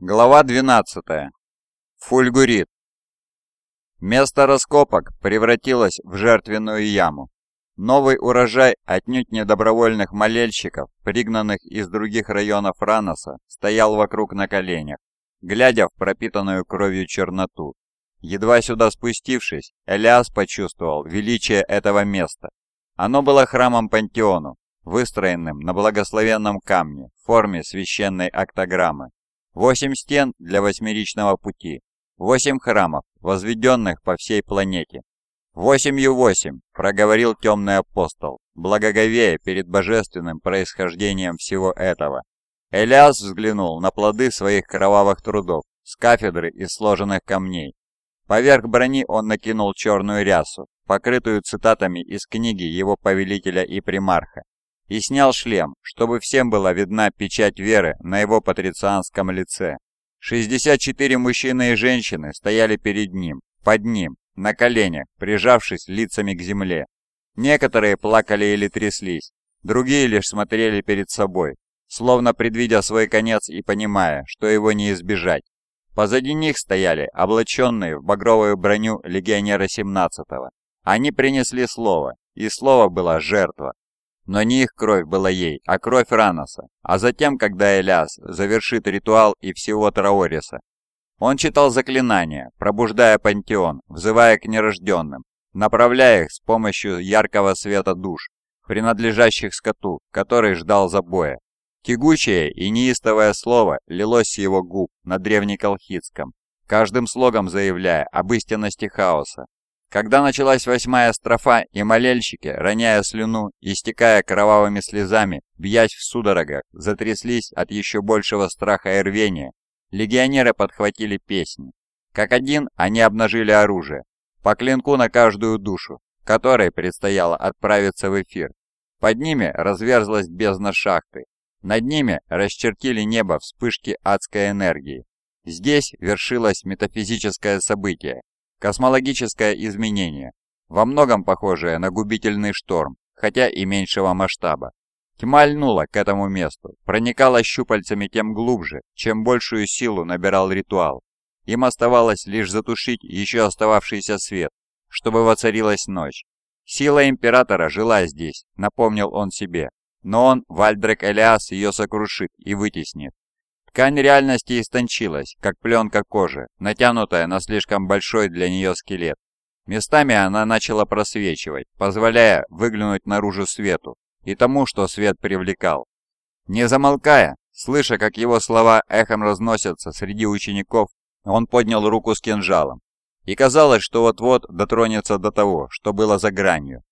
Глава 12. Фульгурит. Место раскопок превратилось в жертвенную яму. Новый урожай отнюдь не добровольных молельщиков, пригнанных из других районов Раноса, стоял вокруг на коленях, глядя в пропитанную кровью черноту. Едва сюда спустившись, Элиас почувствовал величие этого места. Оно было храмом Пантеону, выстроенным на благословенном камне в форме священной октограммы. Восемь стен для восьмеричного пути, восемь храмов, возведенных по всей планете. «Восемью восемь», — проговорил темный апостол, благоговея перед божественным происхождением всего этого. Элиас взглянул на плоды своих кровавых трудов с кафедры из сложенных камней. Поверх брони он накинул черную рясу, покрытую цитатами из книги его повелителя и примарха, и снял шлем, чтобы всем была видна печать веры на его патрицианском лице. 64 мужчины и женщины стояли перед ним, под ним, на коленях, прижавшись лицами к земле. Некоторые плакали или тряслись, другие лишь смотрели перед собой, словно предвидя свой конец и понимая, что его не избежать. Позади них стояли облаченные в багровую броню легионеры 17-го. Они принесли слово, и слово было жертва, но не их кровь была ей, а кровь Раноса. А затем, когда Элиас завершит ритуал и всего Траориса, он читал заклинания, пробуждая пантеон, взывая к нерожденным, направляя их с помощью яркого света душ, принадлежащих скоту, который ждал забоя. Тягучее и неистовое слово лилось с его губ на древнеколхидском, каждым слогом заявляя об истинности хаоса, когда началась восьмая строфа, и молельщики, роняя слюну, истекая кровавыми слезами, бьясь в судорогах, затряслись от еще большего страха и рвения, легионеры подхватили песни. Как один, они обнажили оружие, по клинку на каждую душу, которой предстояло отправиться в эфир. Под ними разверзлась бездна шахты. Над ними расчертили небо вспышки адской энергии. Здесь вершилось метафизическое событие, Космологическое изменение, во многом похожее на губительный шторм, хотя и меньшего масштаба. Тьма льнула к этому месту, проникала щупальцами тем глубже, чем большую силу набирал ритуал. Им оставалось лишь затушить еще остававшийся свет, чтобы воцарилась ночь. Сила Императора жила здесь, напомнил он себе, но он, Вальдрек Элиас, ее сокрушит и вытеснит. Ткань реальности истончилась, как пленка кожи, натянутая на слишком большой для нее скелет. Местами она начала просвечивать, позволяя выглянуть наружу свету и тому, что свет привлекал. Не замолкая, слыша, как его слова эхом разносятся среди учеников, он поднял руку с кинжалом. И казалось, что вот-вот дотронется до того, что было за гранью.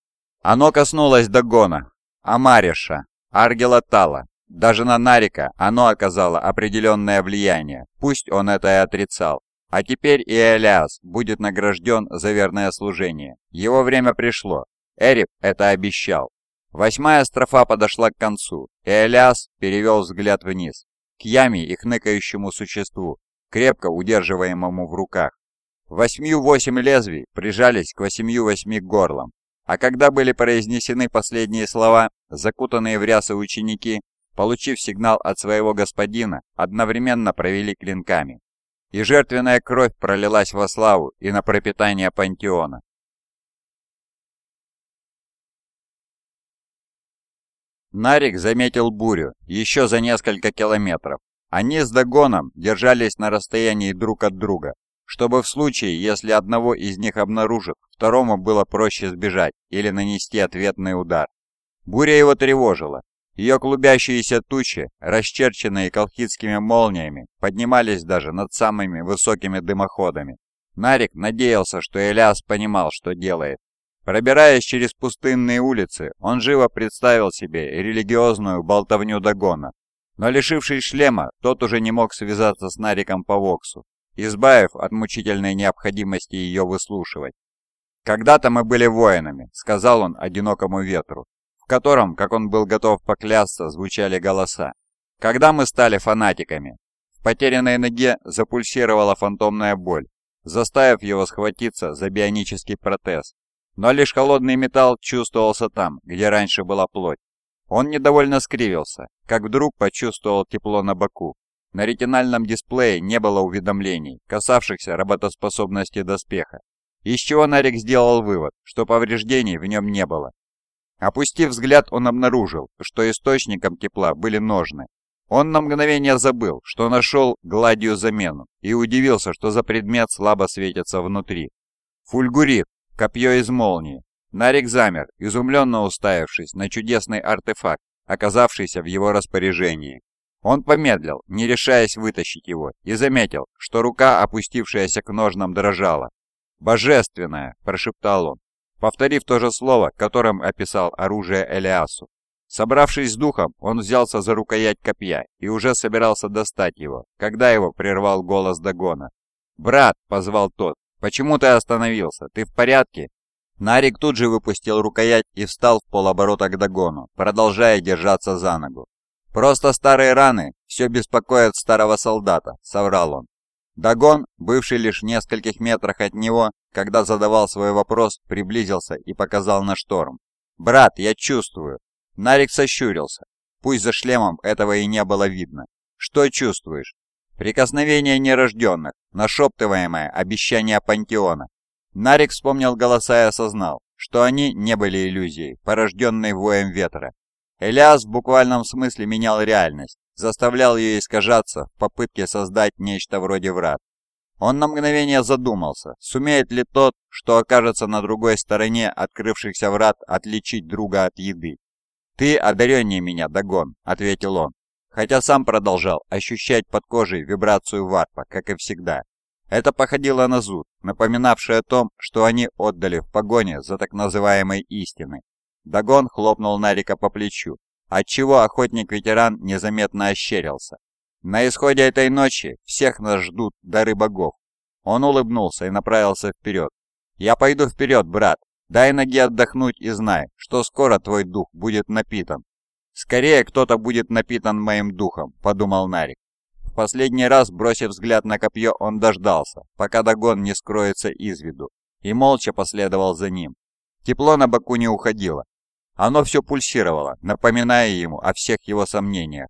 Оно коснулось Дагона, Амариша, Аргела Тала, даже на Нарика оно оказало определенное влияние, пусть он это и отрицал. А теперь и Элиас будет награжден за верное служение. Его время пришло. Эрип это обещал. Восьмая строфа подошла к концу, и Элиас перевел взгляд вниз, к яме и хныкающему существу, крепко удерживаемому в руках. Восьмью восемь лезвий прижались к восемью восьми горлам, а когда были произнесены последние слова, закутанные в рясы ученики получив сигнал от своего господина, одновременно провели клинками. И жертвенная кровь пролилась во славу и на пропитание пантеона. Нарик заметил бурю еще за несколько километров. Они с Дагоном держались на расстоянии друг от друга, чтобы в случае, если одного из них обнаружат, второму было проще сбежать или нанести ответный удар. Буря его тревожила, ее клубящиеся тучи, расчерченные колхидскими молниями, поднимались даже над самыми высокими дымоходами. Нарик надеялся, что Элиас понимал, что делает. Пробираясь через пустынные улицы, он живо представил себе религиозную болтовню Дагона. Но лишившись шлема, тот уже не мог связаться с Нариком по Воксу, избавив от мучительной необходимости ее выслушивать. «Когда-то мы были воинами», — сказал он одинокому ветру котором, как он был готов поклясться, звучали голоса. Когда мы стали фанатиками, в потерянной ноге запульсировала фантомная боль, заставив его схватиться за бионический протез. Но лишь холодный металл чувствовался там, где раньше была плоть. Он недовольно скривился, как вдруг почувствовал тепло на боку. На ретинальном дисплее не было уведомлений, касавшихся работоспособности доспеха, из чего Нарик сделал вывод, что повреждений в нем не было. Опустив взгляд, он обнаружил, что источником тепла были ножны. Он на мгновение забыл, что нашел гладью замену, и удивился, что за предмет слабо светится внутри. Фульгурит, копье из молнии. Нарик замер, изумленно уставившись на чудесный артефакт, оказавшийся в его распоряжении. Он помедлил, не решаясь вытащить его, и заметил, что рука, опустившаяся к ножнам, дрожала. «Божественное!» – прошептал он, повторив то же слово, которым описал оружие Элиасу. Собравшись с духом, он взялся за рукоять копья и уже собирался достать его, когда его прервал голос Дагона. «Брат!» – позвал тот. «Почему ты остановился? Ты в порядке?» Нарик тут же выпустил рукоять и встал в полоборота к Дагону, продолжая держаться за ногу. «Просто старые раны все беспокоят старого солдата», — соврал он. Дагон, бывший лишь в нескольких метрах от него, когда задавал свой вопрос, приблизился и показал на шторм. «Брат, я чувствую». Нарик сощурился. Пусть за шлемом этого и не было видно. «Что чувствуешь?» «Прикосновение нерожденных, нашептываемое обещание пантеона». Нарик вспомнил голоса и осознал, что они не были иллюзией, порожденной воем ветра, Элиас в буквальном смысле менял реальность, заставлял ее искажаться в попытке создать нечто вроде врат. Он на мгновение задумался, сумеет ли тот, что окажется на другой стороне открывшихся врат, отличить друга от еды. «Ты одареннее меня, Дагон», — ответил он, хотя сам продолжал ощущать под кожей вибрацию варпа, как и всегда. Это походило на зуд, напоминавший о том, что они отдали в погоне за так называемой истиной. Дагон хлопнул Нарика по плечу, отчего охотник-ветеран незаметно ощерился. «На исходе этой ночи всех нас ждут дары богов». Он улыбнулся и направился вперед. «Я пойду вперед, брат. Дай ноге отдохнуть и знай, что скоро твой дух будет напитан». «Скорее кто-то будет напитан моим духом», — подумал Нарик. В последний раз, бросив взгляд на копье, он дождался, пока Дагон не скроется из виду, и молча последовал за ним. Тепло на боку не уходило, оно все пульсировало, напоминая ему о всех его сомнениях.